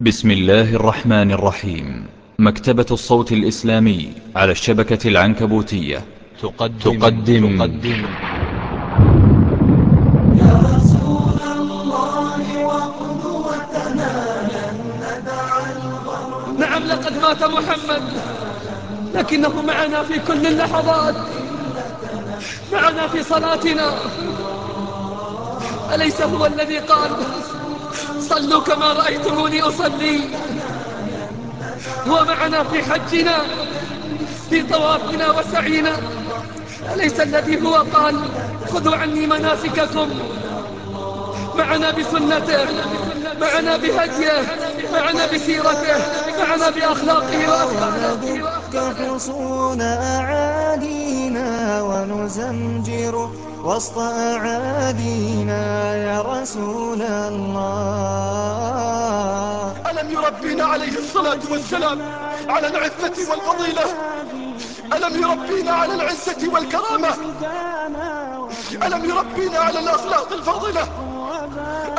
بسم الله الرحمن الرحيم. مكتبة الصوت الإسلامي على الشبكة العنكبوتية. تقدم, تقدم, تقدم يا رسول الله وقدوتنا لن ندع نعم لقد مات محمد. لكنه معنا في كل اللحظات. معنا في صلاتنا. أليس هو الذي قال؟ صلوا كما رأيتموني أصلي. هو معنا في حجنا في طوافنا وسعينا. أليس الذي هو قال خذوا عني مناسككم. معنا بسنته معنا بهديه معنا بسيرته معنا بأخلاقه وأفعاله حصون أعادينا ونزمجر وسط أعادينا يا رسول الله. ألم يربينا عليه الصلاة والسلام على العفة والفضيلة؟ ألم يربينا على العزة والكرامة؟ ألم يربينا على الأخلاق الفاضلة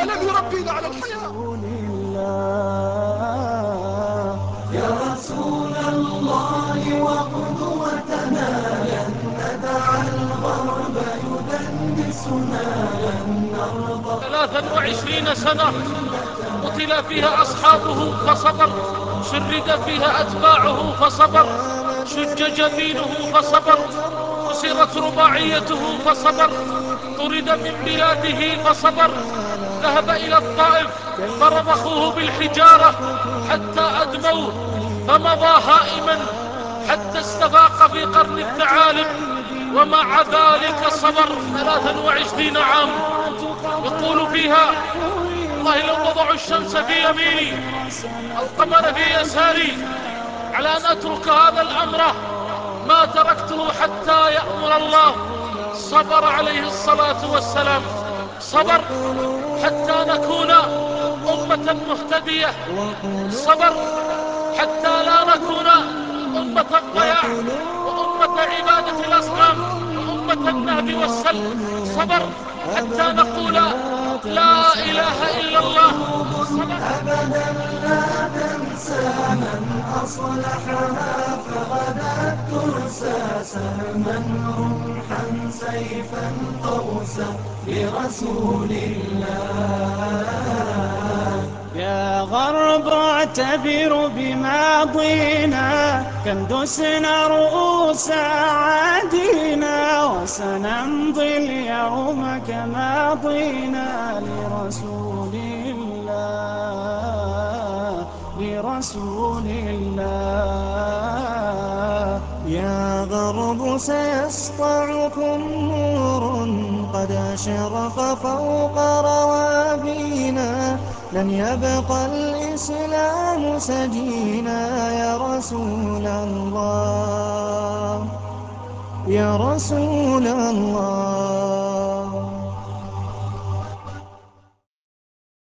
ألم يربينا على الحياة؟ يدنسنا لن نرضى ثلاثا وعشرين سنة قتل فيها أصحابه فصبر شرد فيها أتباعه فصبر شج جبينه فصبر كسرت رباعيته فصبر طرد من بلاده فصبر ذهب إلى الطائف فرضخوه بالحجارة حتى أدموه فمضى هائما حتى استفاق في قرن الثعالب. ومع ذلك صبر ثلاثا وعشرين عام. يقول فيها والله لو وضعوا الشمس في يميني القمر في يساري على أن أترك هذا الأمر ما تركته حتى يأمر الله. صبر عليه الصلاة والسلام. صبر حتى نكون أمة مهتدية. صبر حتى لا نكون أمة الضياع وأمة عبادة الأصنام وأمة النهب والسل صبر حتى نقول لا إله إلا الله. أبدا لا تنسى من أصلحها فغدا ترسى سهما رمحا سيفا قوسا لرسول الله. غرب اعتبر بماضينا كم دسنا رؤوس عادينا وسنمضي اليوم كما ضينا لرسول الله لرسول الله. يا غرب سيسطعكم نور قد أشرق فوق لن يبقى الإسلام سجينا يا رسول الله. يا رسول الله.